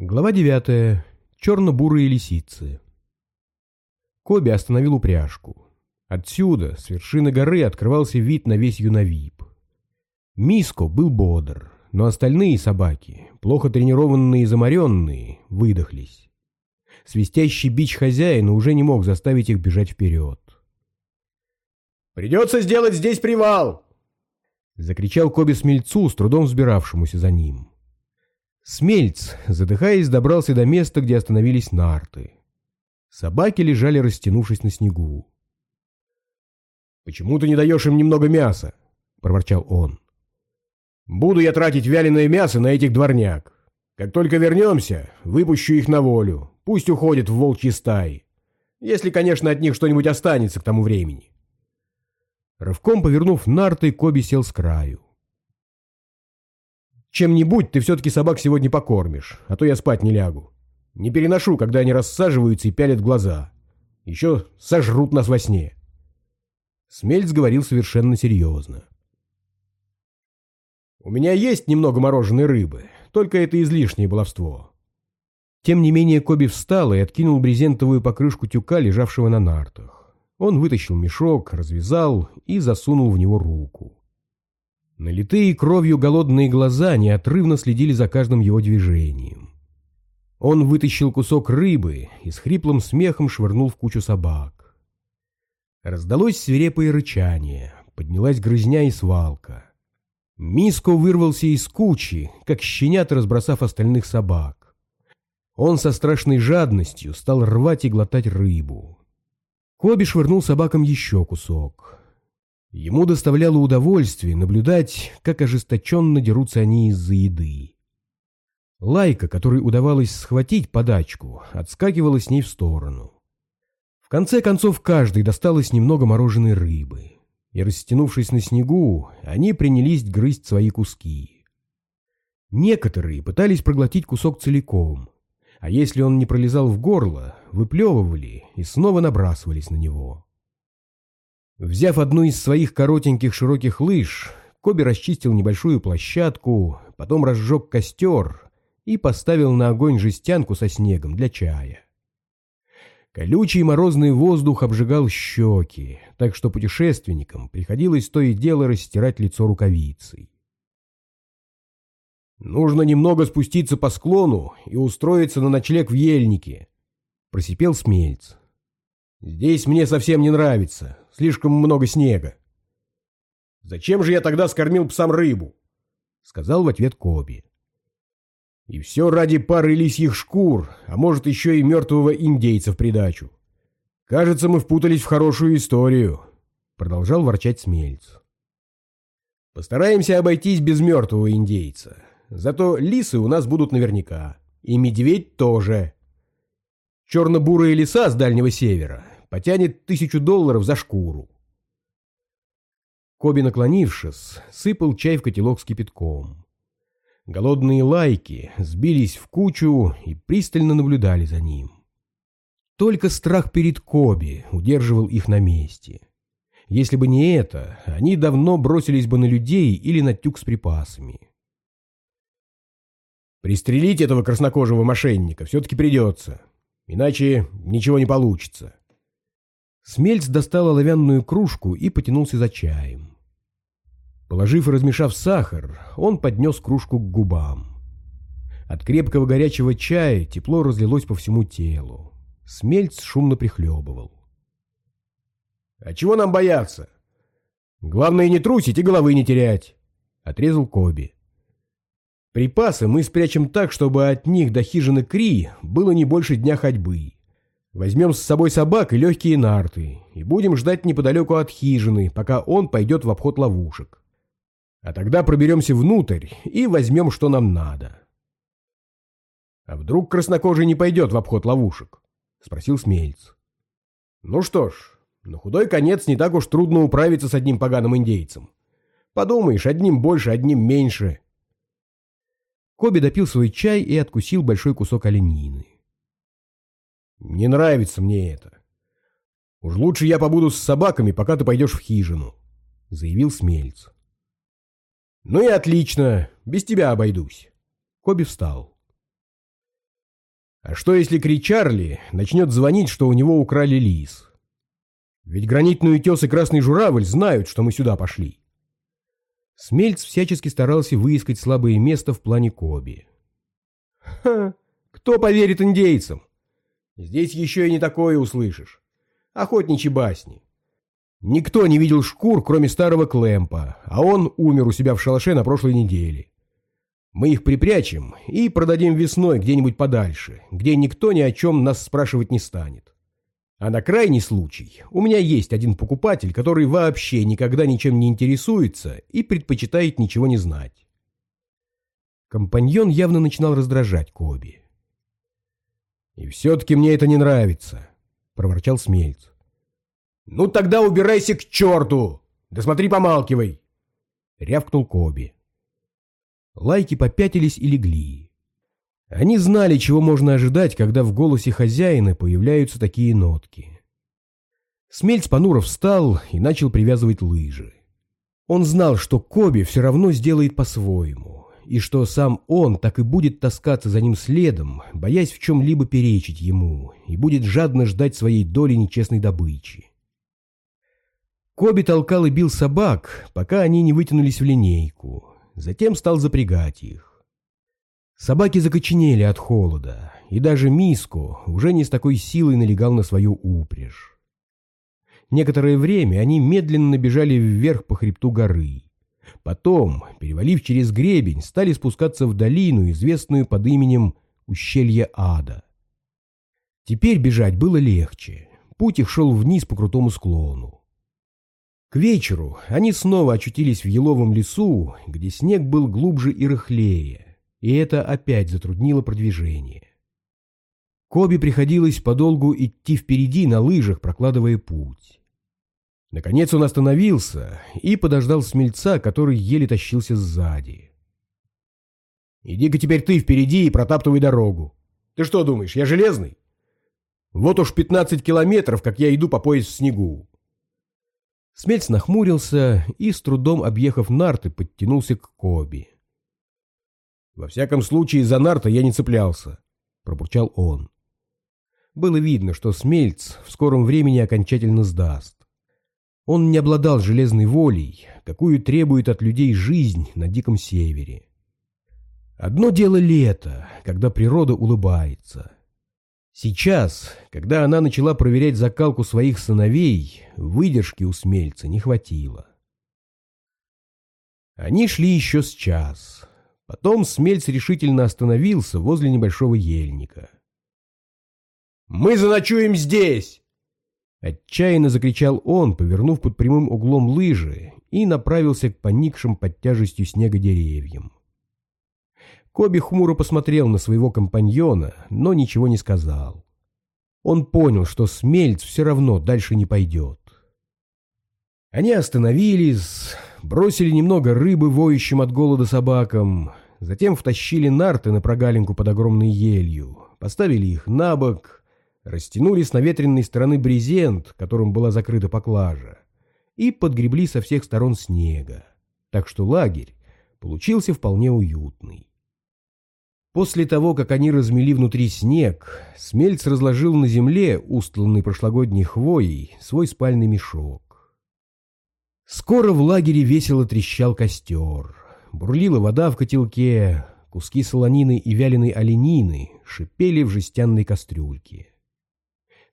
Глава 9. Черно-бурые лисицы. Коби остановил упряжку. Отсюда, с вершины горы, открывался вид на весь Юнавип. Миско был бодр, но остальные собаки, плохо тренированные и заморенные, выдохлись. Свистящий бич хозяина уже не мог заставить их бежать вперед. «Придется сделать здесь привал!» Закричал Коби Смельцу, с трудом взбиравшемуся за ним. Смельц, задыхаясь, добрался до места, где остановились нарты. Собаки лежали, растянувшись на снегу. «Почему ты не даешь им немного мяса?» — проворчал он. «Буду я тратить вяленое мясо на этих дворняк. Как только вернемся, выпущу их на волю. Пусть уходят в волчьи стаи. Если, конечно, от них что-нибудь останется к тому времени». Рывком повернув нарты, Коби сел с краю. «Чем-нибудь ты все-таки собак сегодня покормишь, а то я спать не лягу. Не переношу, когда они рассаживаются и пялят глаза. Еще сожрут нас во сне». Смельц говорил совершенно серьезно. «У меня есть немного мороженой рыбы, только это излишнее баловство». Тем не менее Коби встал и откинул брезентовую покрышку тюка, лежавшего на нартах. Он вытащил мешок, развязал и засунул в него руку. Налитые кровью голодные глаза неотрывно следили за каждым его движением. Он вытащил кусок рыбы и с хриплым смехом швырнул в кучу собак. Раздалось свирепое рычание, поднялась грызня и свалка. Миско вырвался из кучи, как щенят, разбросав остальных собак. Он со страшной жадностью стал рвать и глотать рыбу. Коби швырнул собакам еще кусок. Ему доставляло удовольствие наблюдать, как ожесточенно дерутся они из-за еды. Лайка, которой удавалось схватить подачку, отскакивала с ней в сторону. В конце концов, каждый досталось немного мороженой рыбы, и, растянувшись на снегу, они принялись грызть свои куски. Некоторые пытались проглотить кусок целиком, а если он не пролезал в горло, выплевывали и снова набрасывались на него. Взяв одну из своих коротеньких широких лыж, Коби расчистил небольшую площадку, потом разжег костер и поставил на огонь жестянку со снегом для чая. Колючий морозный воздух обжигал щеки, так что путешественникам приходилось то и дело растирать лицо рукавицей. «Нужно немного спуститься по склону и устроиться на ночлег в ельнике», — просипел Смельц. «Здесь мне совсем не нравится. Слишком много снега. «Зачем же я тогда скормил псам рыбу?» — сказал в ответ Коби. «И все ради пары лисьих шкур, а может еще и мертвого индейца в придачу. Кажется, мы впутались в хорошую историю», — продолжал ворчать Смельц. «Постараемся обойтись без мертвого индейца. Зато лисы у нас будут наверняка. И медведь тоже. Черно-бурые леса с Дальнего Севера потянет тысячу долларов за шкуру. Коби, наклонившись, сыпал чай в котелок с кипятком. Голодные лайки сбились в кучу и пристально наблюдали за ним. Только страх перед Коби удерживал их на месте. Если бы не это, они давно бросились бы на людей или на тюк с припасами. «Пристрелить этого краснокожего мошенника все-таки придется, иначе ничего не получится», Смельц достал оловянную кружку и потянулся за чаем. Положив и размешав сахар, он поднес кружку к губам. От крепкого горячего чая тепло разлилось по всему телу. Смельц шумно прихлебывал. «А чего нам бояться? Главное не трусить и головы не терять», — отрезал Коби. «Припасы мы спрячем так, чтобы от них до хижины Кри было не больше дня ходьбы. Возьмем с собой собак и легкие нарты, и будем ждать неподалеку от хижины, пока он пойдет в обход ловушек. А тогда проберемся внутрь и возьмем, что нам надо. — А вдруг краснокожий не пойдет в обход ловушек? — спросил Смельц. — Ну что ж, на худой конец не так уж трудно управиться с одним поганым индейцем. Подумаешь, одним больше, одним меньше. Коби допил свой чай и откусил большой кусок оленины. Не нравится мне это. Уж лучше я побуду с собаками, пока ты пойдешь в хижину, — заявил Смельц. Ну и отлично, без тебя обойдусь. Коби встал. А что если Кричарли начнет звонить, что у него украли лис? Ведь гранитный утес и красный журавль знают, что мы сюда пошли. Смельц всячески старался выискать слабое место в плане Коби. Ха, кто поверит индейцам? Здесь еще и не такое услышишь. Охотничьи басни. Никто не видел шкур, кроме старого Клэмпа, а он умер у себя в шалаше на прошлой неделе. Мы их припрячем и продадим весной где-нибудь подальше, где никто ни о чем нас спрашивать не станет. А на крайний случай у меня есть один покупатель, который вообще никогда ничем не интересуется и предпочитает ничего не знать. Компаньон явно начинал раздражать Коби. «И все-таки мне это не нравится», — проворчал Смельц. «Ну тогда убирайся к черту! Да смотри, помалкивай!» — рявкнул Коби. Лайки попятились и легли. Они знали, чего можно ожидать, когда в голосе хозяина появляются такие нотки. Смельц Пануров встал и начал привязывать лыжи. Он знал, что Коби все равно сделает по-своему, и что сам он так и будет таскаться за ним следом, боясь в чем-либо перечить ему, и будет жадно ждать своей доли нечестной добычи. Коби толкал и бил собак, пока они не вытянулись в линейку, затем стал запрягать их. Собаки закоченели от холода, и даже Миско уже не с такой силой налегал на свою упряжь. Некоторое время они медленно бежали вверх по хребту горы. Потом, перевалив через гребень, стали спускаться в долину, известную под именем Ущелье Ада. Теперь бежать было легче. Путь их шел вниз по крутому склону. К вечеру они снова очутились в еловом лесу, где снег был глубже и рыхлее, и это опять затруднило продвижение. Коби приходилось подолгу идти впереди на лыжах, прокладывая путь. Наконец он остановился и подождал смельца, который еле тащился сзади. «Иди-ка теперь ты впереди и протаптывай дорогу. Ты что думаешь, я железный? Вот уж пятнадцать километров, как я иду по пояс в снегу. Смельц нахмурился и, с трудом объехав нарты, подтянулся к Коби. «Во всяком случае, за нарта я не цеплялся», — пробурчал он. Было видно, что Смельц в скором времени окончательно сдаст. Он не обладал железной волей, какую требует от людей жизнь на Диком Севере. Одно дело лето, когда природа улыбается — Сейчас, когда она начала проверять закалку своих сыновей, выдержки у смельца не хватило. Они шли еще с час. Потом смельц решительно остановился возле небольшого ельника. «Мы заночуем здесь!» Отчаянно закричал он, повернув под прямым углом лыжи и направился к поникшим под тяжестью снега деревьям. Коби хмуро посмотрел на своего компаньона, но ничего не сказал. Он понял, что Смельц все равно дальше не пойдет. Они остановились, бросили немного рыбы воющим от голода собакам, затем втащили нарты на прогалинку под огромной елью, поставили их на бок, растянули с наветренной стороны брезент, которым была закрыта поклажа, и подгребли со всех сторон снега, так что лагерь получился вполне уютный. После того, как они размели внутри снег, Смельц разложил на земле, устланный прошлогодней хвоей, свой спальный мешок. Скоро в лагере весело трещал костер. Бурлила вода в котелке, куски солонины и вяленой оленины шипели в жестянной кастрюльке.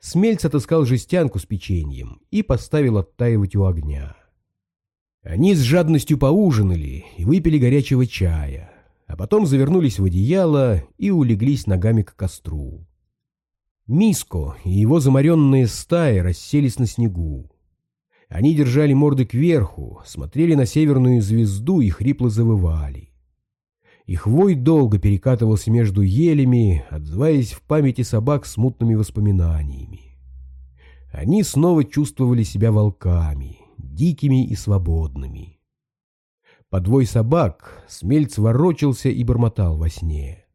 Смельц отыскал жестянку с печеньем и поставил оттаивать у огня. Они с жадностью поужинали и выпили горячего чая а потом завернулись в одеяло и улеглись ногами к костру. Миско и его заморенные стаи расселись на снегу. Они держали морды кверху, смотрели на северную звезду и хрипло завывали. Их вой долго перекатывался между елями, отзываясь в памяти собак смутными воспоминаниями. Они снова чувствовали себя волками, дикими и свободными. Подвой собак Смельц ворочался и бормотал во сне.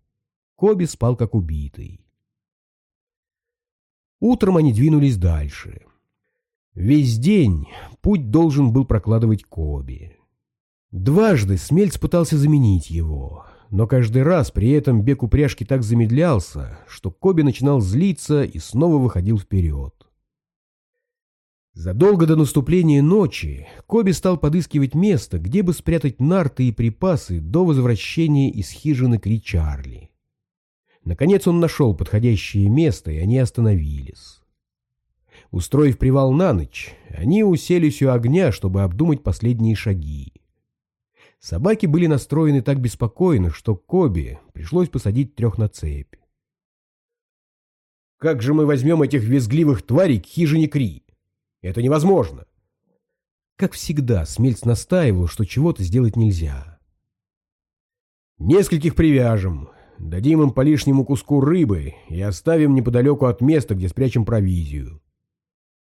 Коби спал как убитый. Утром они двинулись дальше. Весь день путь должен был прокладывать Коби. Дважды Смельц пытался заменить его, но каждый раз при этом бег упряжки так замедлялся, что Коби начинал злиться и снова выходил вперед. Задолго до наступления ночи Коби стал подыскивать место, где бы спрятать нарты и припасы до возвращения из хижины Кри Чарли. Наконец он нашел подходящее место, и они остановились. Устроив привал на ночь, они уселись у огня, чтобы обдумать последние шаги. Собаки были настроены так беспокойно, что Коби пришлось посадить трех на цепь. «Как же мы возьмем этих визгливых тварей к хижине Кри? Это невозможно!» Как всегда, Смельц настаивал, что чего-то сделать нельзя. «Нескольких привяжем, дадим им по лишнему куску рыбы и оставим неподалеку от места, где спрячем провизию».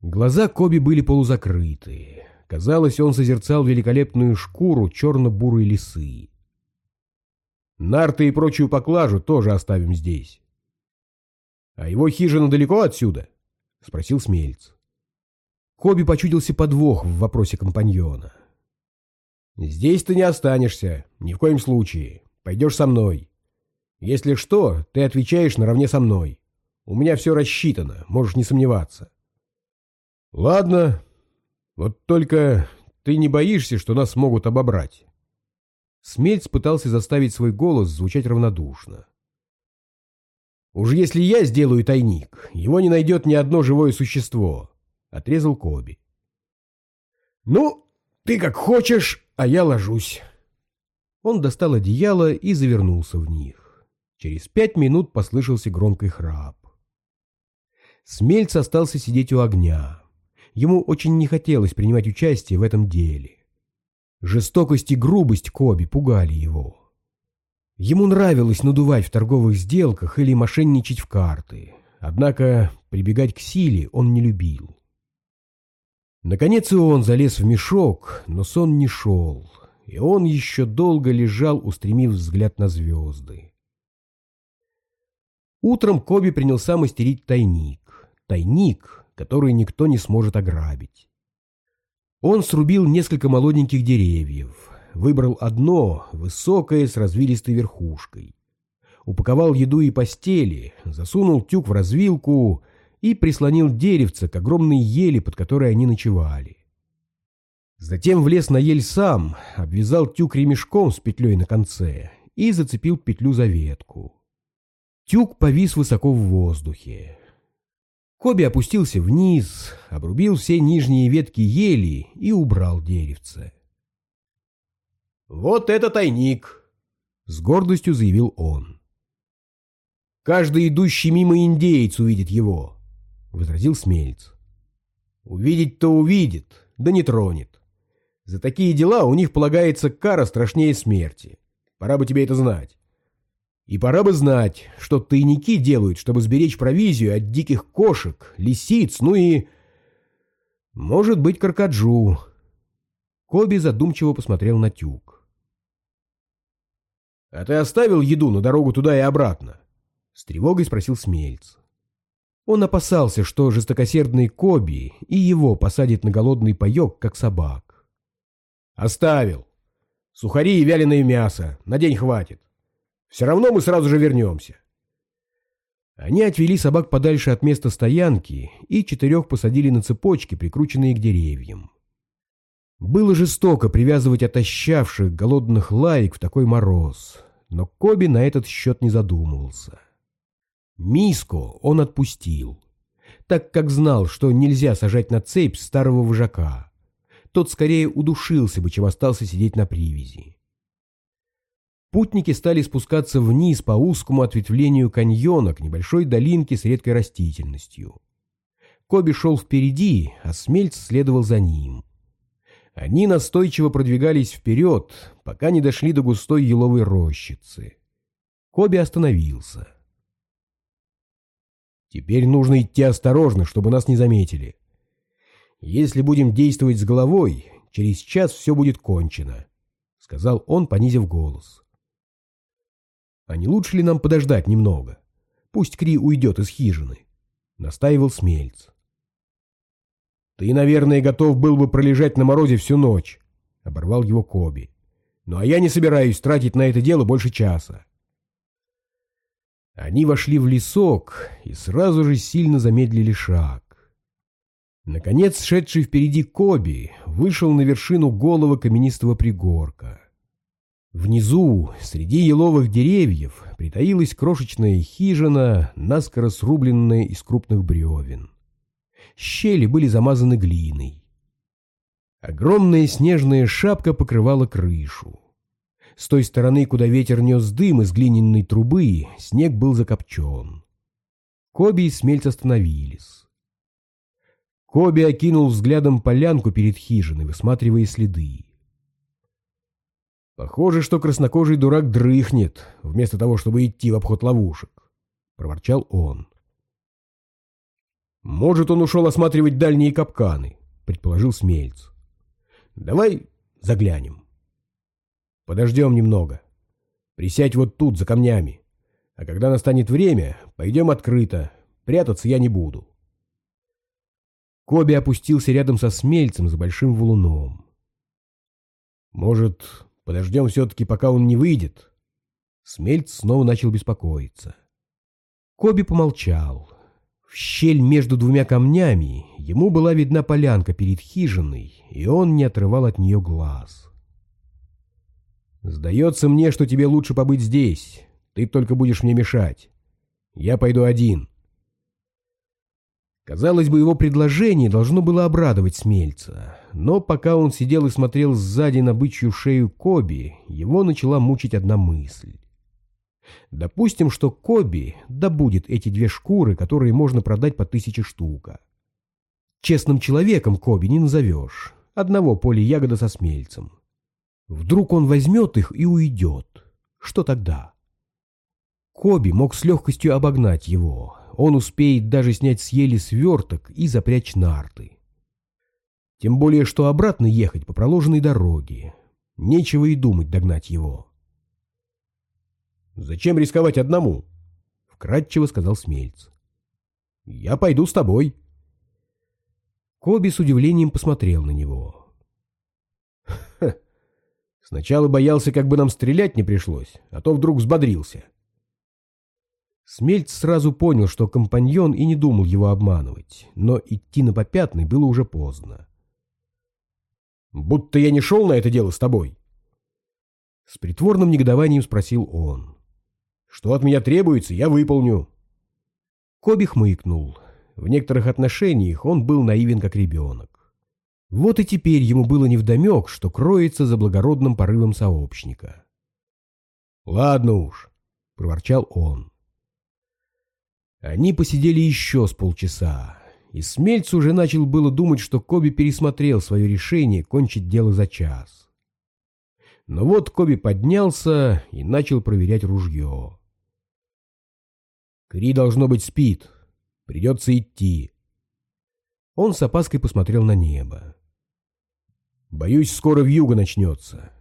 Глаза Коби были полузакрыты. Казалось, он созерцал великолепную шкуру черно-бурой лисы. Нарты и прочую поклажу тоже оставим здесь. — А его хижина далеко отсюда? — спросил Смельц. Коби почудился подвох в вопросе компаньона. — Здесь ты не останешься, ни в коем случае. Пойдешь со мной. Если что, ты отвечаешь наравне со мной. У меня все рассчитано, можешь не сомневаться. — Ладно, вот только ты не боишься, что нас могут обобрать?» Смельц пытался заставить свой голос звучать равнодушно. «Уж если я сделаю тайник, его не найдет ни одно живое существо», — отрезал Коби. «Ну, ты как хочешь, а я ложусь». Он достал одеяло и завернулся в них. Через пять минут послышался громкий храп. Смельц остался сидеть у огня. Ему очень не хотелось принимать участие в этом деле. Жестокость и грубость Коби пугали его. Ему нравилось надувать в торговых сделках или мошенничать в карты, однако прибегать к силе он не любил. Наконец и он залез в мешок, но сон не шел, и он еще долго лежал, устремив взгляд на звезды. Утром Коби принялся мастерить тайник. Тайник, который никто не сможет ограбить. Он срубил несколько молоденьких деревьев, выбрал одно, высокое, с развилистой верхушкой. Упаковал еду и постели, засунул тюк в развилку и прислонил деревце к огромной ели, под которой они ночевали. Затем влез на ель сам, обвязал тюк ремешком с петлей на конце и зацепил петлю за ветку. Тюк повис высоко в воздухе. Коби опустился вниз, обрубил все нижние ветки ели и убрал деревце. «Вот это тайник!» — с гордостью заявил он. «Каждый идущий мимо индеец увидит его», — возразил Смельц. «Увидеть-то увидит, да не тронет. За такие дела у них полагается кара страшнее смерти. Пора бы тебе это знать. И пора бы знать, что тайники делают, чтобы сберечь провизию от диких кошек, лисиц, ну и... Может быть, каркаджу. Коби задумчиво посмотрел на тюк. — А ты оставил еду на дорогу туда и обратно? — с тревогой спросил Смельц. Он опасался, что жестокосердный Коби и его посадит на голодный паек, как собак. — Оставил. Сухари и вяленое мясо. На день хватит. Все равно мы сразу же вернемся. Они отвели собак подальше от места стоянки и четырех посадили на цепочки, прикрученные к деревьям. Было жестоко привязывать отощавших голодных лаек в такой мороз, но Коби на этот счет не задумывался. Миско он отпустил, так как знал, что нельзя сажать на цепь старого вожака. Тот скорее удушился бы, чем остался сидеть на привязи. Путники стали спускаться вниз по узкому ответвлению каньона к небольшой долинке с редкой растительностью. Коби шел впереди, а Смельц следовал за ним. Они настойчиво продвигались вперед, пока не дошли до густой еловой рощицы. Коби остановился. «Теперь нужно идти осторожно, чтобы нас не заметили. Если будем действовать с головой, через час все будет кончено», — сказал он, понизив голос. А не лучше ли нам подождать немного? Пусть Кри уйдет из хижины, — настаивал Смельц. Ты, наверное, готов был бы пролежать на морозе всю ночь, — оборвал его Коби. Ну а я не собираюсь тратить на это дело больше часа. Они вошли в лесок и сразу же сильно замедлили шаг. Наконец, шедший впереди Коби вышел на вершину голого каменистого пригорка. Внизу, среди еловых деревьев, притаилась крошечная хижина, наскоро срубленная из крупных бревен. Щели были замазаны глиной. Огромная снежная шапка покрывала крышу. С той стороны, куда ветер нес дым из глиняной трубы, снег был закопчен. Коби и Смельц остановились. Коби окинул взглядом полянку перед хижиной, высматривая следы. «Похоже, что краснокожий дурак дрыхнет, вместо того, чтобы идти в обход ловушек», — проворчал он. «Может, он ушел осматривать дальние капканы», — предположил Смельц. «Давай заглянем. Подождем немного. Присядь вот тут, за камнями. А когда настанет время, пойдем открыто. Прятаться я не буду». Коби опустился рядом со Смельцем за большим валуном. «Может, Подождем все-таки, пока он не выйдет. Смельц снова начал беспокоиться. Коби помолчал. В щель между двумя камнями ему была видна полянка перед хижиной, и он не отрывал от нее глаз. «Сдается мне, что тебе лучше побыть здесь. Ты только будешь мне мешать. Я пойду один». Казалось бы, его предложение должно было обрадовать Смельца, но пока он сидел и смотрел сзади на бычью шею Коби, его начала мучить одна мысль. Допустим, что Коби добудет эти две шкуры, которые можно продать по тысяче штука. Честным человеком Коби не назовешь, одного поля ягода со смельцем. Вдруг он возьмет их и уйдет. Что тогда? Коби мог с легкостью обогнать его, он успеет даже снять с ели сверток и запрячь нарты. Тем более, что обратно ехать по проложенной дороге. Нечего и думать догнать его. «Зачем рисковать одному?» — вкратчиво сказал Смельц. «Я пойду с тобой». Коби с удивлением посмотрел на него. «Ха! Сначала боялся, как бы нам стрелять не пришлось, а то вдруг взбодрился». Смельц сразу понял, что компаньон и не думал его обманывать, но идти на попятный было уже поздно. «Будто я не шел на это дело с тобой?» С притворным негодованием спросил он. «Что от меня требуется, я выполню». Коби хмыкнул. В некоторых отношениях он был наивен как ребенок. Вот и теперь ему было невдомек, что кроется за благородным порывом сообщника. «Ладно уж», — проворчал он. Они посидели еще с полчаса, и Смельц уже начал было думать, что Коби пересмотрел свое решение кончить дело за час. Но вот Коби поднялся и начал проверять ружье. Кри, должно быть, спит. Придется идти. Он с опаской посмотрел на небо. Боюсь, скоро вьюга начнется.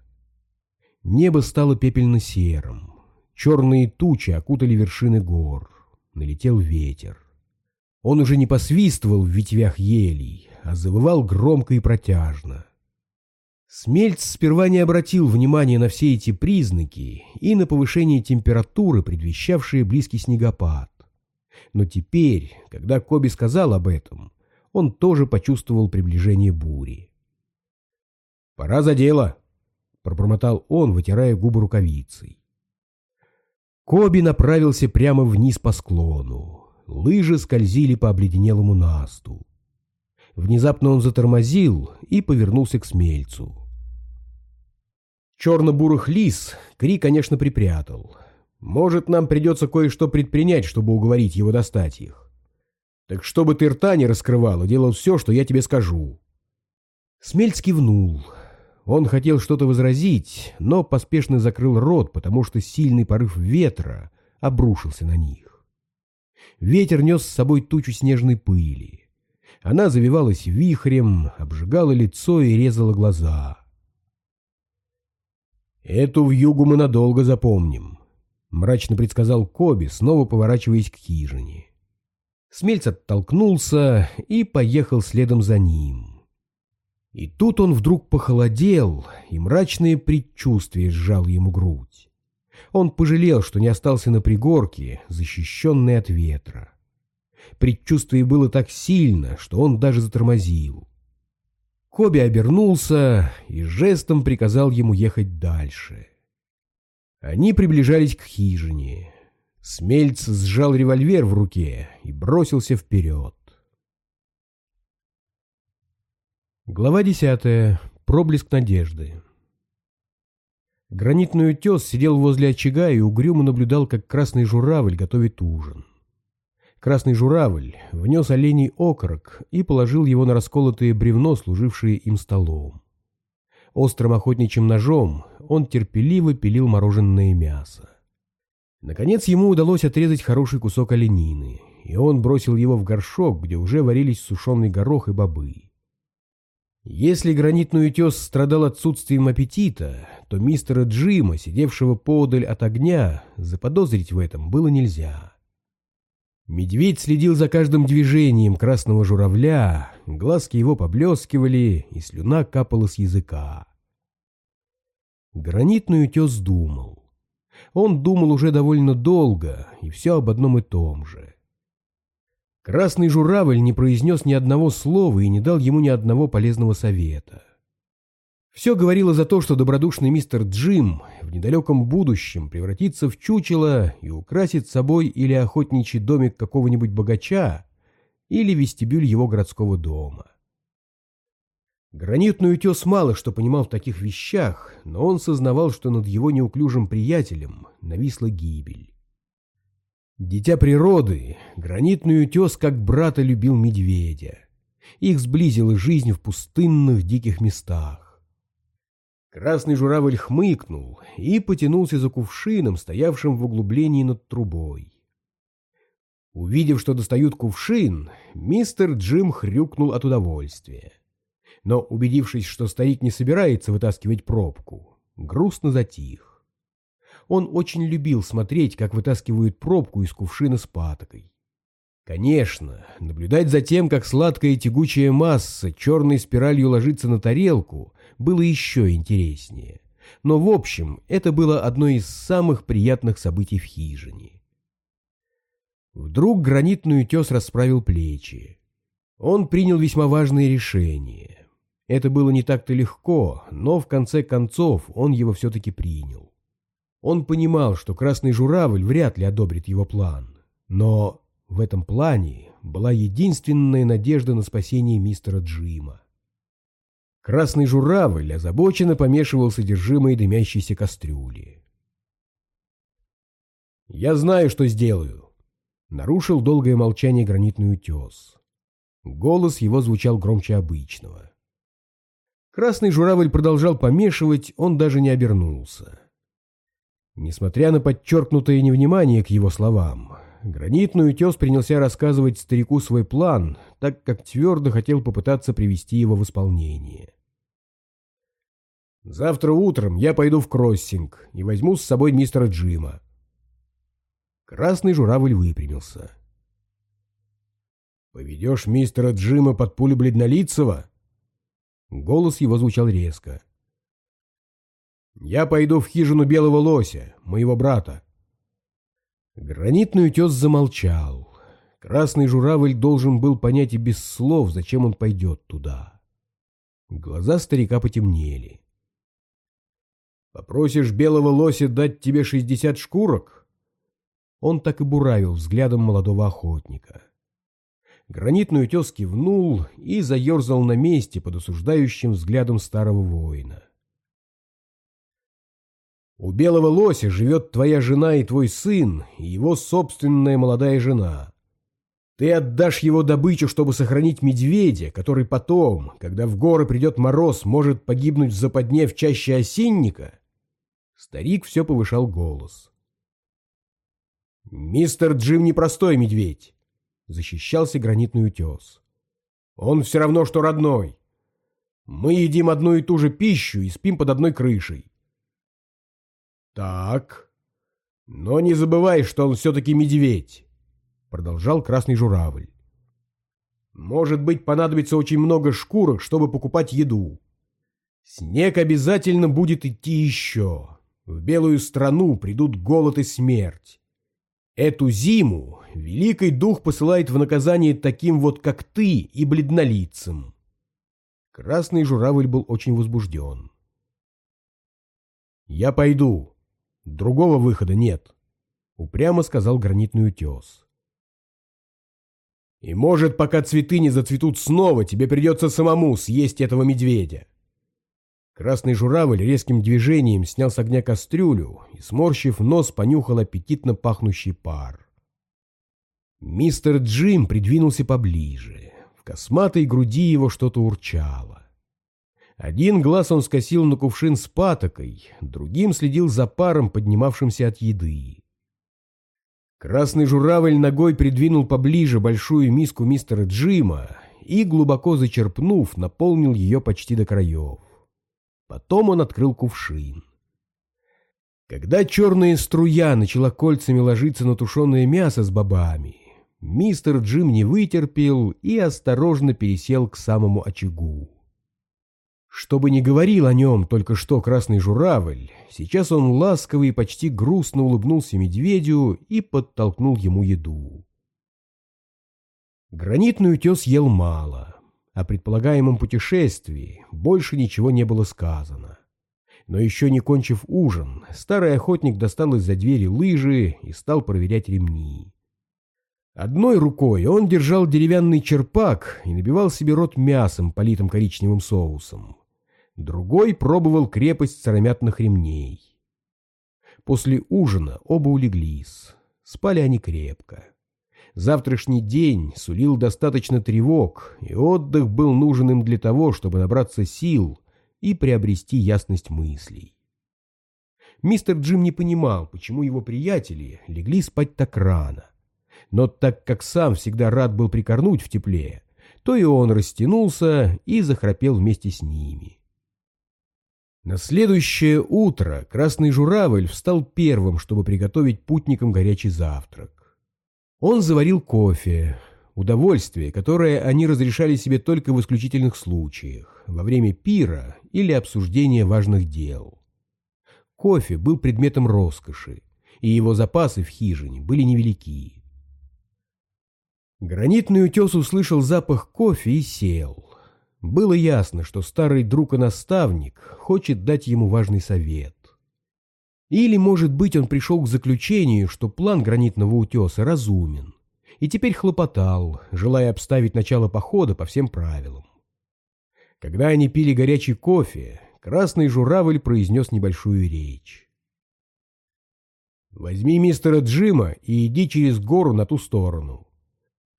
Небо стало пепельно-серым. Черные тучи окутали вершины гор налетел ветер. Он уже не посвистывал в ветвях елей, а завывал громко и протяжно. Смельц сперва не обратил внимания на все эти признаки и на повышение температуры, предвещавшие близкий снегопад. Но теперь, когда Коби сказал об этом, он тоже почувствовал приближение бури. «Пора за дело», — пробормотал он, вытирая губы рукавицей. Коби направился прямо вниз по склону. Лыжи скользили по обледенелому насту. Внезапно он затормозил и повернулся к смельцу. Черно-бурых лис Кри, конечно, припрятал. Может, нам придется кое-что предпринять, чтобы уговорить его достать их. Так чтобы ты рта не раскрывал и делал все, что я тебе скажу. Смельц кивнул. Он хотел что-то возразить, но поспешно закрыл рот, потому что сильный порыв ветра обрушился на них. Ветер нес с собой тучу снежной пыли. Она завивалась вихрем, обжигала лицо и резала глаза. «Эту вьюгу мы надолго запомним», — мрачно предсказал Коби, снова поворачиваясь к хижине. Смельц оттолкнулся и поехал следом за ним. И тут он вдруг похолодел, и мрачное предчувствие сжало ему грудь. Он пожалел, что не остался на пригорке, защищенный от ветра. Предчувствие было так сильно, что он даже затормозил. Коби обернулся и жестом приказал ему ехать дальше. Они приближались к хижине. Смельц сжал револьвер в руке и бросился вперед. Глава десятая. Проблеск надежды. Гранитный утес сидел возле очага и угрюмо наблюдал, как красный журавль готовит ужин. Красный журавль внес оленей окорок и положил его на расколотое бревно, служившее им столом. Острым охотничьим ножом он терпеливо пилил мороженое мясо. Наконец ему удалось отрезать хороший кусок оленины, и он бросил его в горшок, где уже варились сушеный горох и бобы. Если гранитный утес страдал отсутствием аппетита, то мистера Джима, сидевшего поодаль от огня, заподозрить в этом было нельзя. Медведь следил за каждым движением красного журавля, глазки его поблескивали, и слюна капала с языка. Гранитный утес думал. Он думал уже довольно долго, и все об одном и том же. Красный журавль не произнес ни одного слова и не дал ему ни одного полезного совета. Все говорило за то, что добродушный мистер Джим в недалеком будущем превратится в чучело и украсит собой или охотничий домик какого-нибудь богача, или вестибюль его городского дома. Гранитный утес мало что понимал в таких вещах, но он сознавал, что над его неуклюжим приятелем нависла гибель. Дитя природы, гранитный утес как брата любил медведя. Их сблизила жизнь в пустынных диких местах. Красный журавль хмыкнул и потянулся за кувшином, стоявшим в углублении над трубой. Увидев, что достают кувшин, мистер Джим хрюкнул от удовольствия. Но, убедившись, что старик не собирается вытаскивать пробку, грустно затих. Он очень любил смотреть, как вытаскивают пробку из кувшина с патокой. Конечно, наблюдать за тем, как сладкая тягучая масса черной спиралью ложится на тарелку, было еще интереснее. Но в общем, это было одно из самых приятных событий в хижине. Вдруг гранитный утес расправил плечи. Он принял весьма важное решение. Это было не так-то легко, но в конце концов он его все-таки принял. Он понимал, что красный журавль вряд ли одобрит его план. Но в этом плане была единственная надежда на спасение мистера Джима. Красный журавль озабоченно помешивал содержимое дымящейся кастрюли. «Я знаю, что сделаю», — нарушил долгое молчание гранитный утес. Голос его звучал громче обычного. Красный журавль продолжал помешивать, он даже не обернулся. Несмотря на подчеркнутое невнимание к его словам, гранитный утес принялся рассказывать старику свой план, так как твердо хотел попытаться привести его в исполнение. «Завтра утром я пойду в кроссинг и возьму с собой мистера Джима». Красный журавль выпрямился. «Поведешь мистера Джима под пулю бледнолицего?» Голос его звучал резко. Я пойду в хижину белого лося, моего брата. Гранитный утес замолчал. Красный журавль должен был понять и без слов, зачем он пойдет туда. Глаза старика потемнели. «Попросишь белого лося дать тебе шестьдесят шкурок?» Он так и буравил взглядом молодого охотника. Гранитный утес кивнул и заерзал на месте под осуждающим взглядом старого воина. У белого лося живет твоя жена и твой сын, и его собственная молодая жена. Ты отдашь его добычу, чтобы сохранить медведя, который потом, когда в горы придет мороз, может погибнуть в западне в чаще осинника?» Старик все повышал голос. «Мистер Джим непростой медведь», — защищался гранитный утес. «Он все равно, что родной. Мы едим одну и ту же пищу и спим под одной крышей. «Так. Но не забывай, что он все-таки медведь», — продолжал красный журавль. Может быть, понадобится очень много шкурок, чтобы покупать еду. Снег обязательно будет идти еще. В белую страну придут голод и смерть. Эту зиму Великий Дух посылает в наказание таким вот, как ты, и бледнолицым. Красный журавль был очень возбужден. «Я пойду. Другого выхода нет», — упрямо сказал гранитный утес. «И может, пока цветы не зацветут снова, тебе придется самому съесть этого медведя». Красный журавль резким движением снял с огня кастрюлю и, сморщив нос, понюхал аппетитно пахнущий пар. Мистер Джим придвинулся поближе. В косматой груди его что-то урчало. Один глаз он скосил на кувшин с патокой, другим следил за паром, поднимавшимся от еды. Красный журавль ногой придвинул поближе большую миску мистера Джима и, глубоко зачерпнув, наполнил ее почти до краев. Потом он открыл кувшин. Когда черная струя начала кольцами ложиться на тушеное мясо с бобами, мистер Джим не вытерпел и осторожно пересел к самому очагу. Что бы ни говорил о нем только что красный журавль, сейчас он ласково и почти грустно улыбнулся медведю и подтолкнул ему еду. Гранитный утес ел мало. О предполагаемом путешествии больше ничего не было сказано. Но еще не кончив ужин, старый охотник достал из-за двери лыжи и стал проверять ремни. Одной рукой он держал деревянный черпак и набивал себе рот мясом, политым коричневым соусом другой пробовал крепость сыромятных ремней. После ужина оба улеглись. Спали они крепко. Завтрашний день сулил достаточно тревог, и отдых был нужен им для того, чтобы набраться сил и приобрести ясность мыслей. Мистер Джим не понимал, почему его приятели легли спать так рано. Но так как сам всегда рад был прикорнуть в тепле, то и он растянулся и захрапел вместе с ними. На следующее утро красный журавль встал первым, чтобы приготовить путникам горячий завтрак. Он заварил кофе, удовольствие, которое они разрешали себе только в исключительных случаях, во время пира или обсуждения важных дел. Кофе был предметом роскоши, и его запасы в хижине были невелики. Гранитный утес услышал запах кофе и сел. Было ясно, что старый друг и наставник хочет дать ему важный совет. Или, может быть, он пришел к заключению, что план гранитного утеса разумен, и теперь хлопотал, желая обставить начало похода по всем правилам. Когда они пили горячий кофе, красный журавль произнес небольшую речь. «Возьми мистера Джима и иди через гору на ту сторону.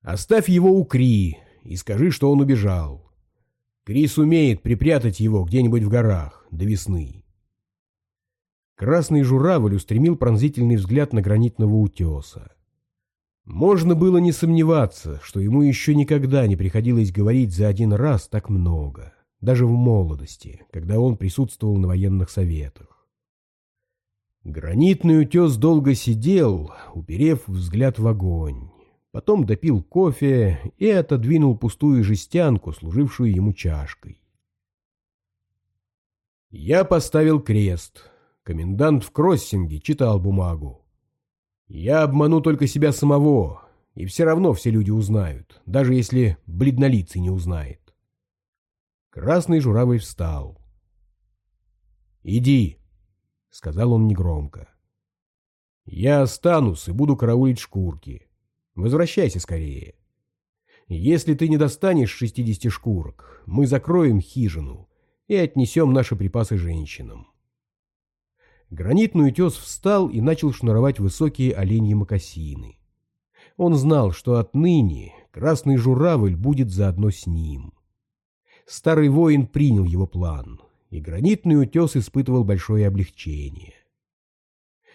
Оставь его у Кри и скажи, что он убежал. Крис умеет припрятать его где-нибудь в горах до весны. Красный журавль устремил пронзительный взгляд на гранитного утеса. Можно было не сомневаться, что ему еще никогда не приходилось говорить за один раз так много, даже в молодости, когда он присутствовал на военных советах. Гранитный утес долго сидел, уперев взгляд в огонь потом допил кофе и отодвинул пустую жестянку, служившую ему чашкой. Я поставил крест. Комендант в кроссинге читал бумагу. Я обману только себя самого, и все равно все люди узнают, даже если бледнолицый не узнает. Красный журавль встал. «Иди», — сказал он негромко. «Я останусь и буду караулить шкурки. Возвращайся скорее. Если ты не достанешь шестидесяти шкурок, мы закроем хижину и отнесем наши припасы женщинам. Гранитный утес встал и начал шнуровать высокие оленьи мокасины. Он знал, что отныне красный журавль будет заодно с ним. Старый воин принял его план, и гранитный утес испытывал большое облегчение.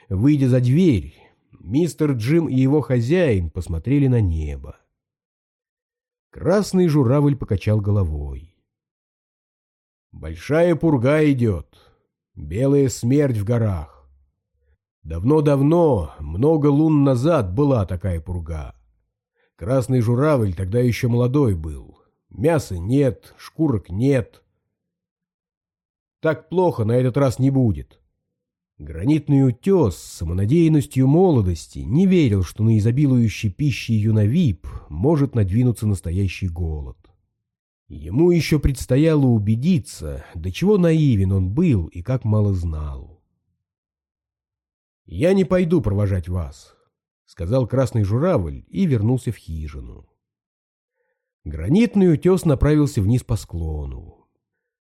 Выйдя за дверь, мистер Джим и его хозяин посмотрели на небо. Красный журавль покачал головой. Большая пурга идет, белая смерть в горах. Давно-давно, много лун назад была такая пурга. Красный журавль тогда еще молодой был. Мяса нет, шкурок нет. Так плохо на этот раз не будет. Гранитный утес с самонадеянностью молодости не верил, что на изобилующей пищей юновип может надвинуться настоящий голод. Ему еще предстояло убедиться, до чего наивен он был и как мало знал. «Я не пойду провожать вас», — сказал красный журавль и вернулся в хижину. Гранитный утес направился вниз по склону.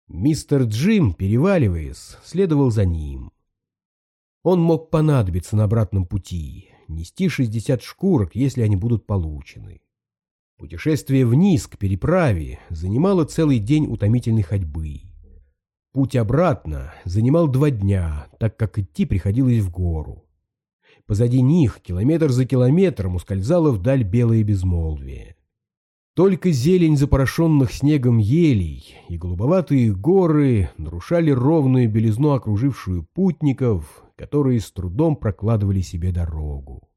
Мистер Джим, переваливаясь, следовал за ним. Он мог понадобиться на обратном пути, нести 60 шкурок, если они будут получены. Путешествие вниз к переправе занимало целый день утомительной ходьбы. Путь обратно занимал два дня, так как идти приходилось в гору. Позади них километр за километром ускользало вдаль белое безмолвие. Только зелень запорошенных снегом елей и голубоватые горы нарушали ровную белизну окружившую путников, которые с трудом прокладывали себе дорогу.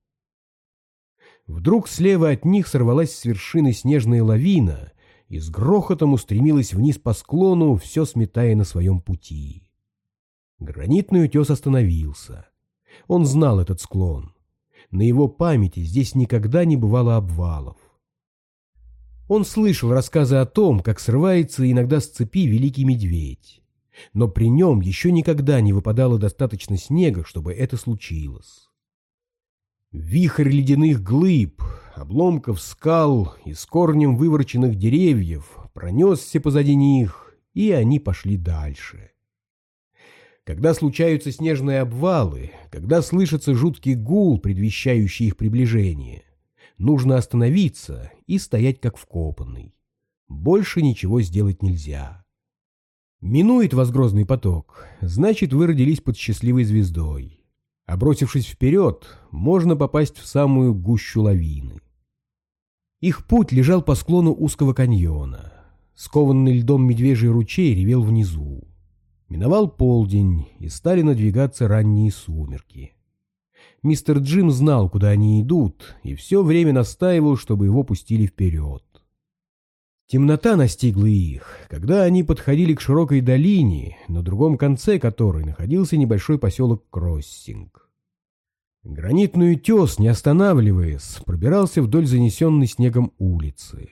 Вдруг слева от них сорвалась с вершины снежная лавина и с грохотом устремилась вниз по склону, все сметая на своем пути. Гранитный утес остановился. Он знал этот склон. На его памяти здесь никогда не бывало обвалов. Он слышал рассказы о том, как срывается иногда с цепи великий медведь. Но при нем еще никогда не выпадало достаточно снега, чтобы это случилось. Вихрь ледяных глыб, обломков скал и с корнем вывороченных деревьев пронесся позади них, и они пошли дальше. Когда случаются снежные обвалы, когда слышится жуткий гул, предвещающий их приближение, нужно остановиться и стоять как вкопанный. Больше ничего сделать нельзя. Минует вас грозный поток, значит, вы родились под счастливой звездой. А вперед, можно попасть в самую гущу лавины. Их путь лежал по склону узкого каньона. Скованный льдом медвежий ручей ревел внизу. Миновал полдень, и стали надвигаться ранние сумерки. Мистер Джим знал, куда они идут, и все время настаивал, чтобы его пустили вперед. Темнота настигла их, когда они подходили к широкой долине, на другом конце которой находился небольшой поселок Кроссинг. Гранитный утес, не останавливаясь, пробирался вдоль занесенной снегом улицы.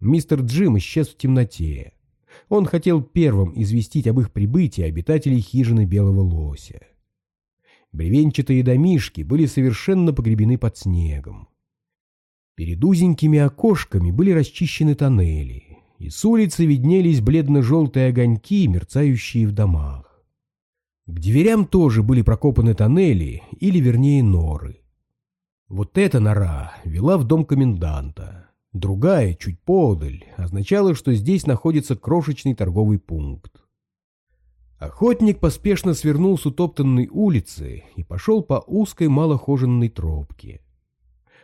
Мистер Джим исчез в темноте. Он хотел первым известить об их прибытии обитателей хижины Белого Лося. Бревенчатые домишки были совершенно погребены под снегом. Перед узенькими окошками были расчищены тоннели, и с улицы виднелись бледно-желтые огоньки, мерцающие в домах. К дверям тоже были прокопаны тоннели, или вернее норы. Вот эта нора вела в дом коменданта. Другая, чуть подаль, означала, что здесь находится крошечный торговый пункт. Охотник поспешно свернул с утоптанной улицы и пошел по узкой малохоженной тропке.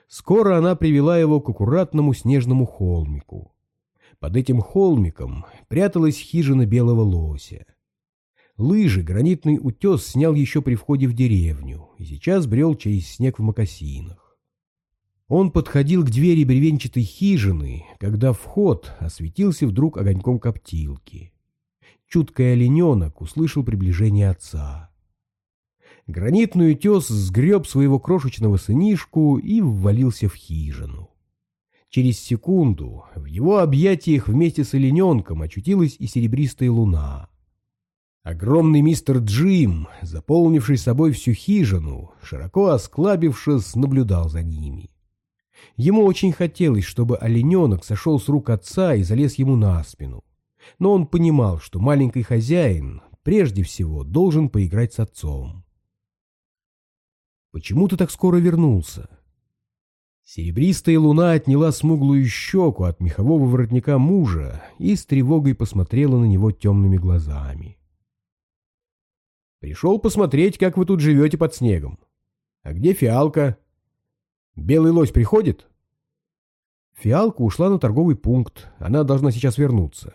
Скоро она привела его к аккуратному снежному холмику. Под этим холмиком пряталась хижина белого лося. Лыжи гранитный утес снял еще при входе в деревню и сейчас брел через снег в мокасинах. Он подходил к двери бревенчатой хижины, когда вход осветился вдруг огоньком коптилки. Чуткий олененок услышал приближение отца. Гранитный утес сгреб своего крошечного сынишку и ввалился в хижину. Через секунду в его объятиях вместе с олененком очутилась и серебристая луна. Огромный мистер Джим, заполнивший собой всю хижину, широко осклабившись, наблюдал за ними. Ему очень хотелось, чтобы олененок сошел с рук отца и залез ему на спину. Но он понимал, что маленький хозяин прежде всего должен поиграть с отцом. Почему ты так скоро вернулся?» Серебристая луна отняла смуглую щеку от мехового воротника мужа и с тревогой посмотрела на него темными глазами. «Пришел посмотреть, как вы тут живете под снегом. А где фиалка? Белый лось приходит?» Фиалка ушла на торговый пункт, она должна сейчас вернуться.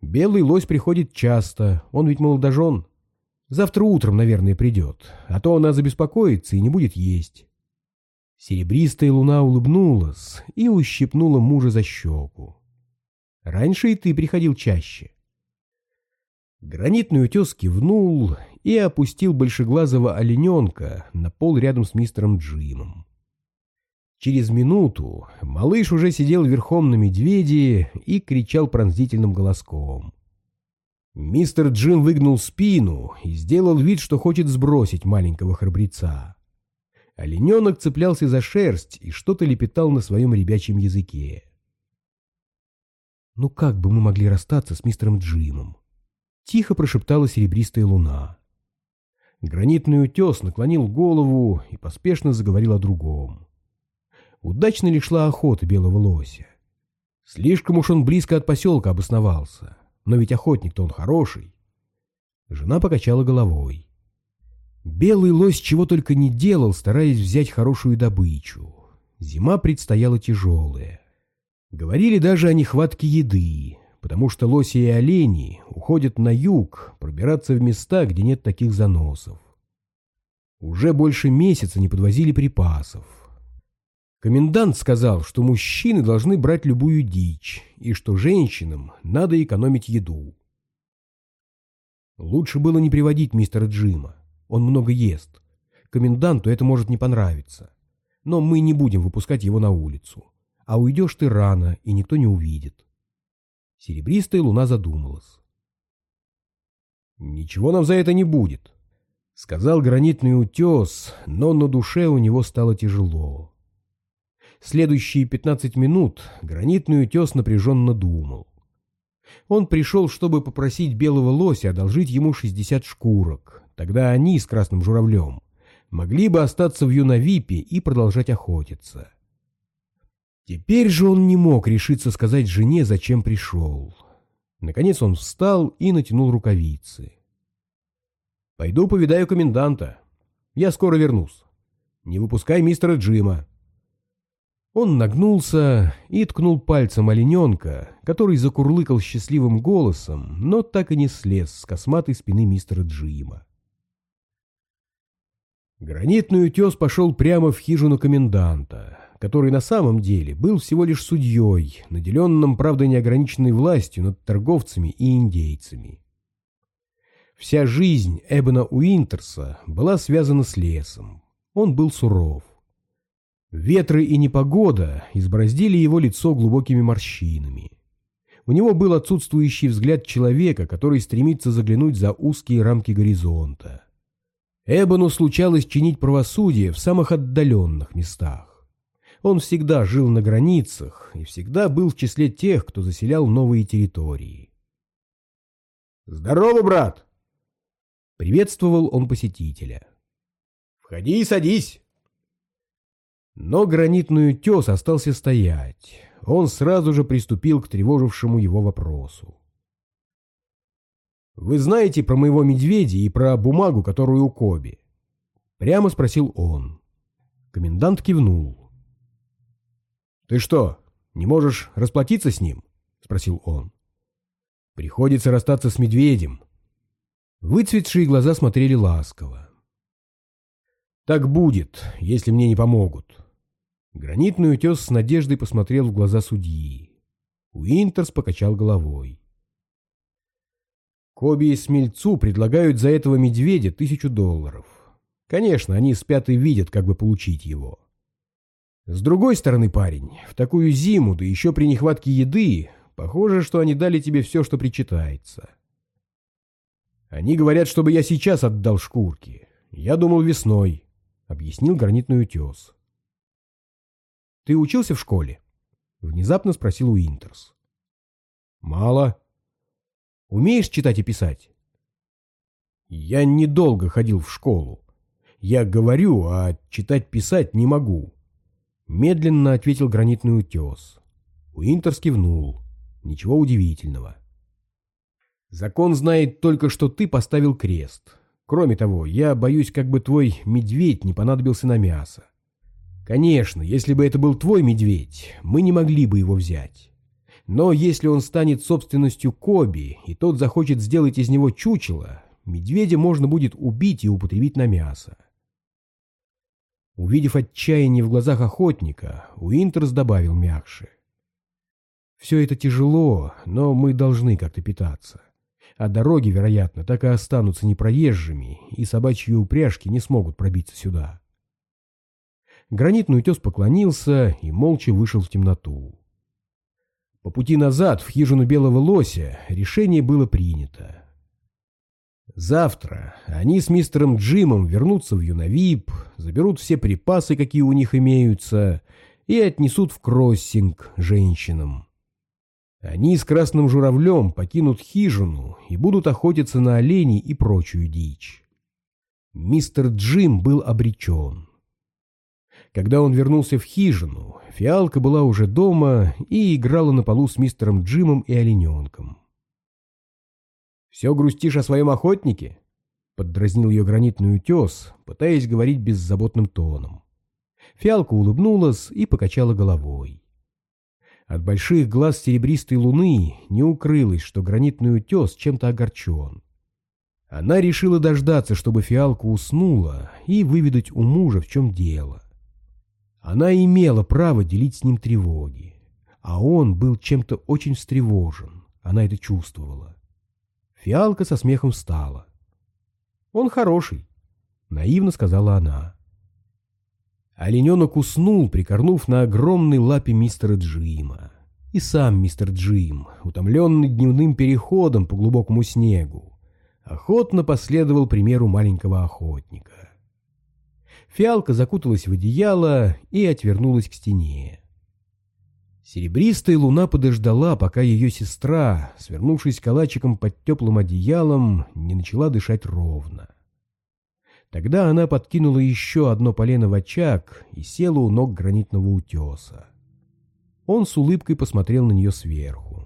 Белый лось приходит часто, он ведь молодожен. Завтра утром, наверное, придет, а то она забеспокоится и не будет есть. Серебристая луна улыбнулась и ущипнула мужа за щеку. Раньше и ты приходил чаще. Гранитный утес кивнул и опустил большеглазого олененка на пол рядом с мистером Джимом. Через минуту малыш уже сидел верхом на медведе и кричал пронзительным голоском. Мистер Джим выгнул спину и сделал вид, что хочет сбросить маленького храбреца. Олененок цеплялся за шерсть и что-то лепетал на своем ребячьем языке. «Ну как бы мы могли расстаться с мистером Джимом?» Тихо прошептала серебристая луна. Гранитный утес наклонил голову и поспешно заговорил о другом. Удачно ли шла охота белого лося? Слишком уж он близко от поселка обосновался. Но ведь охотник-то он хороший. Жена покачала головой. Белый лось чего только не делал, стараясь взять хорошую добычу. Зима предстояла тяжелая. Говорили даже о нехватке еды, потому что лоси и олени уходят на юг, пробираться в места, где нет таких заносов. Уже больше месяца не подвозили припасов. Комендант сказал, что мужчины должны брать любую дичь, и что женщинам надо экономить еду. Лучше было не приводить мистера Джима. Он много ест. Коменданту это может не понравиться. Но мы не будем выпускать его на улицу. А уйдешь ты рано, и никто не увидит. Серебристая луна задумалась. «Ничего нам за это не будет», — сказал гранитный утес, но на душе у него стало тяжело. Следующие пятнадцать минут гранитный утес напряженно думал. Он пришел, чтобы попросить белого лося одолжить ему шестьдесят шкурок. Тогда они с красным журавлем могли бы остаться в Юнавипе и продолжать охотиться. Теперь же он не мог решиться сказать жене, зачем пришел. Наконец он встал и натянул рукавицы. «Пойду повидаю коменданта. Я скоро вернусь. Не выпускай мистера Джима. Он нагнулся и ткнул пальцем олененка, который закурлыкал счастливым голосом, но так и не слез с косматой спины мистера Джима. Гранитный утес пошел прямо в хижину коменданта, который на самом деле был всего лишь судьей, наделенным, правда, неограниченной властью над торговцами и индейцами. Вся жизнь Эбена Уинтерса была связана с лесом. Он был суров. Ветры и непогода избороздили его лицо глубокими морщинами. У него был отсутствующий взгляд человека, который стремится заглянуть за узкие рамки горизонта. Эбону случалось чинить правосудие в самых отдаленных местах. Он всегда жил на границах и всегда был в числе тех, кто заселял новые территории. «Здорово, брат!» Приветствовал он посетителя. «Входи и садись!» Но гранитный утес остался стоять. Он сразу же приступил к тревожившему его вопросу. «Вы знаете про моего медведя и про бумагу, которую у Коби?» Прямо спросил он. Комендант кивнул. «Ты что, не можешь расплатиться с ним?» Спросил он. «Приходится расстаться с медведем». Выцветшие глаза смотрели ласково. «Так будет, если мне не помогут. Гранитный утес с надеждой посмотрел в глаза судьи. Уинтерс покачал головой. Коби и Смельцу предлагают за этого медведя тысячу долларов. Конечно, они спят и видят, как бы получить его. С другой стороны, парень, в такую зиму, да еще при нехватке еды, похоже, что они дали тебе все, что причитается. Они говорят, чтобы я сейчас отдал шкурки. Я думал весной, — объяснил гранитный утес. Ты учился в школе? Внезапно спросил Уинтерс. Мало. Умеешь читать и писать? Я недолго ходил в школу. Я говорю, а читать-писать не могу. Медленно ответил гранитный утес. Уинтерс кивнул. Ничего удивительного. Закон знает только, что ты поставил крест. Кроме того, я боюсь, как бы твой медведь не понадобился на мясо. Конечно, если бы это был твой медведь, мы не могли бы его взять. Но если он станет собственностью Коби, и тот захочет сделать из него чучело, медведя можно будет убить и употребить на мясо. Увидев отчаяние в глазах охотника, Уинтерс добавил мягче. «Все это тяжело, но мы должны как-то питаться. А дороги, вероятно, так и останутся непроезжими, и собачьи упряжки не смогут пробиться сюда». Гранитный утес поклонился и молча вышел в темноту. По пути назад в хижину белого лося решение было принято. Завтра они с мистером Джимом вернутся в Юнавип, заберут все припасы, какие у них имеются, и отнесут в кроссинг женщинам. Они с красным журавлем покинут хижину и будут охотиться на оленей и прочую дичь. Мистер Джим был обречен. Когда он вернулся в хижину, фиалка была уже дома и играла на полу с мистером Джимом и олененком. «Все грустишь о своем охотнике?» — поддразнил ее гранитный утес, пытаясь говорить беззаботным тоном. Фиалка улыбнулась и покачала головой. От больших глаз серебристой луны не укрылось, что гранитный утес чем-то огорчен. Она решила дождаться, чтобы фиалка уснула, и выведать у мужа, в чем дело. Она имела право делить с ним тревоги, а он был чем-то очень встревожен, она это чувствовала. Фиалка со смехом встала. «Он хороший», — наивно сказала она. Олененок уснул, прикорнув на огромной лапе мистера Джима. И сам мистер Джим, утомленный дневным переходом по глубокому снегу, охотно последовал примеру маленького охотника. Фиалка закуталась в одеяло и отвернулась к стене. Серебристая луна подождала, пока ее сестра, свернувшись калачиком под теплым одеялом, не начала дышать ровно. Тогда она подкинула еще одно полено в очаг и села у ног гранитного утеса. Он с улыбкой посмотрел на нее сверху.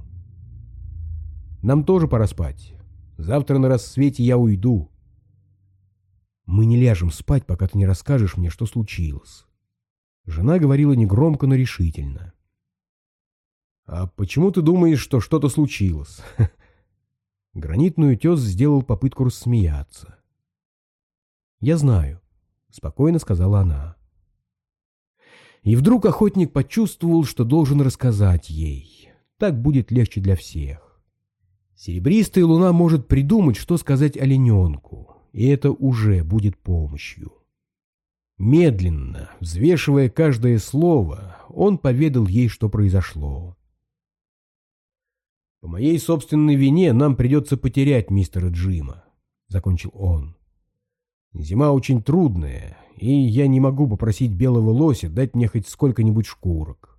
«Нам тоже пора спать. Завтра на рассвете я уйду». «Мы не ляжем спать, пока ты не расскажешь мне, что случилось». Жена говорила негромко, но решительно. «А почему ты думаешь, что что-то случилось?» Гранитный утес сделал попытку рассмеяться. «Я знаю», — спокойно сказала она. И вдруг охотник почувствовал, что должен рассказать ей. Так будет легче для всех. Серебристая луна может придумать, что сказать олененку, и это уже будет помощью. Медленно, взвешивая каждое слово, он поведал ей, что произошло. «По моей собственной вине нам придется потерять мистера Джима», — закончил он. «Зима очень трудная, и я не могу попросить белого лося дать мне хоть сколько-нибудь шкурок».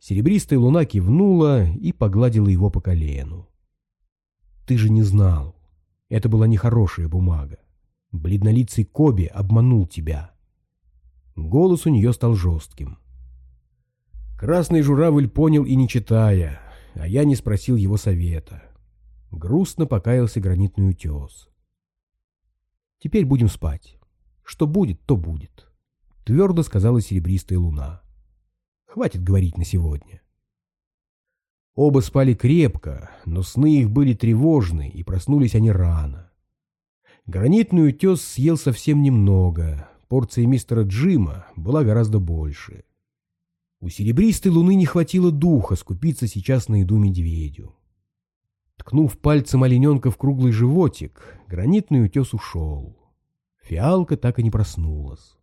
Серебристая луна кивнула и погладила его по колену. «Ты же не знал. Это была нехорошая бумага. Бледнолицый Коби обманул тебя». Голос у нее стал жестким. Красный журавль понял и не читая, а я не спросил его совета. Грустно покаялся гранитный утес. Теперь будем спать. Что будет, то будет. Твердо сказала серебристая луна. Хватит говорить на сегодня. Оба спали крепко, но сны их были тревожны, и проснулись они рано. Гранитный утес съел совсем немного, порция мистера Джима была гораздо больше. У серебристой луны не хватило духа скупиться сейчас на еду медведю. Ткнув пальцем олененка в круглый животик, гранитный утес ушел. Фиалка так и не проснулась.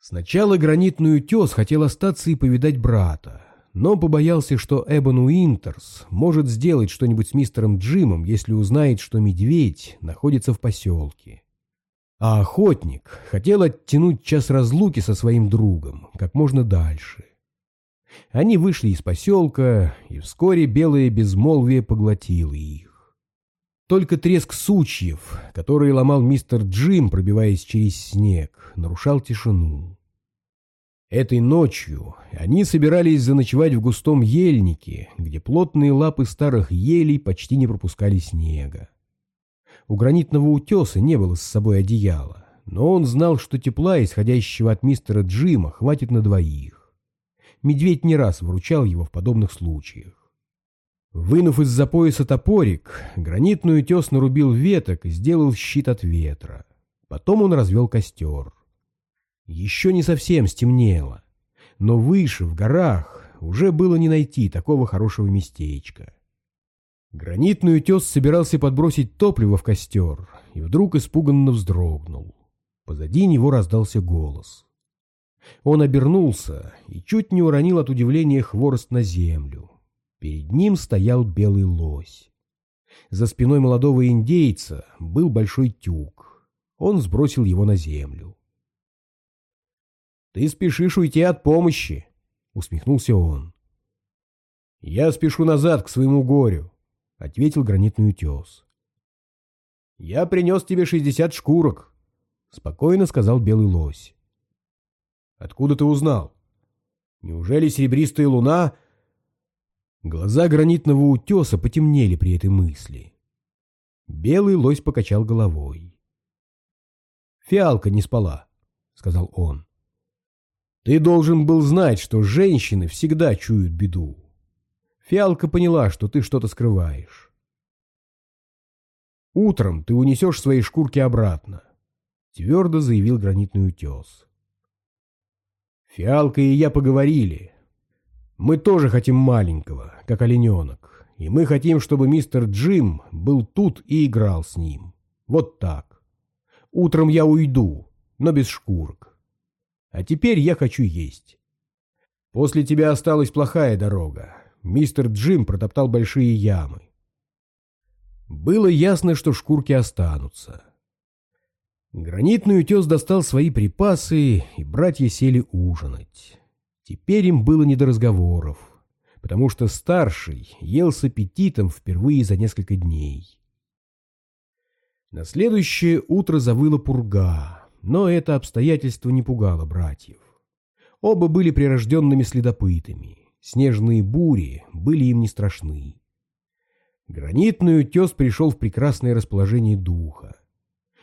Сначала гранитный утес хотел остаться и повидать брата, но побоялся, что Эбон Уинтерс может сделать что-нибудь с мистером Джимом, если узнает, что медведь находится в поселке. А охотник хотел оттянуть час разлуки со своим другом как можно дальше. Они вышли из поселка, и вскоре белое безмолвие поглотило их. Только треск сучьев, который ломал мистер Джим, пробиваясь через снег, нарушал тишину. Этой ночью они собирались заночевать в густом ельнике, где плотные лапы старых елей почти не пропускали снега. У гранитного утеса не было с собой одеяла, но он знал, что тепла, исходящего от мистера Джима, хватит на двоих. Медведь не раз выручал его в подобных случаях. Вынув из-за пояса топорик, гранитный утес нарубил веток и сделал щит от ветра. Потом он развел костер. Еще не совсем стемнело, но выше, в горах, уже было не найти такого хорошего местечка. Гранитный утес собирался подбросить топливо в костер, и вдруг испуганно вздрогнул. Позади него раздался голос. Он обернулся и чуть не уронил от удивления хворост на землю. Перед ним стоял белый лось. За спиной молодого индейца был большой тюк. Он сбросил его на землю. «Ты спешишь уйти от помощи», — усмехнулся он. «Я спешу назад к своему горю», — ответил гранитный утес. «Я принес тебе шестьдесят шкурок», — спокойно сказал белый лось. «Откуда ты узнал? Неужели серебристая луна...» Глаза гранитного утеса потемнели при этой мысли. Белый лось покачал головой. «Фиалка не спала», — сказал он. Ты должен был знать, что женщины всегда чуют беду. Фиалка поняла, что ты что-то скрываешь. Утром ты унесешь свои шкурки обратно, твердо заявил гранитный утес. Фиалка и я поговорили. Мы тоже хотим маленького, как олененок, и мы хотим, чтобы мистер Джим был тут и играл с ним. Вот так. Утром я уйду, но без шкурок. А теперь я хочу есть. После тебя осталась плохая дорога. Мистер Джим протоптал большие ямы. Было ясно, что шкурки останутся. Гранитный утес достал свои припасы, и братья сели ужинать. Теперь им было не до разговоров, потому что старший ел с аппетитом впервые за несколько дней. На следующее утро завыла пурга. Но это обстоятельство не пугало братьев. Оба были прирожденными следопытами. Снежные бури были им не страшны. Гранитный утес пришел в прекрасное расположение духа.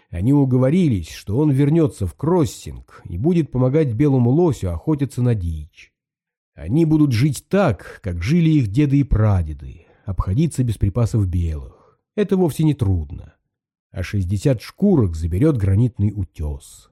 Они уговорились, что он вернется в кроссинг и будет помогать белому лосю охотиться на дичь. Они будут жить так, как жили их деды и прадеды, обходиться без припасов белых. Это вовсе не трудно а 60 шкурок заберет гранитный утес.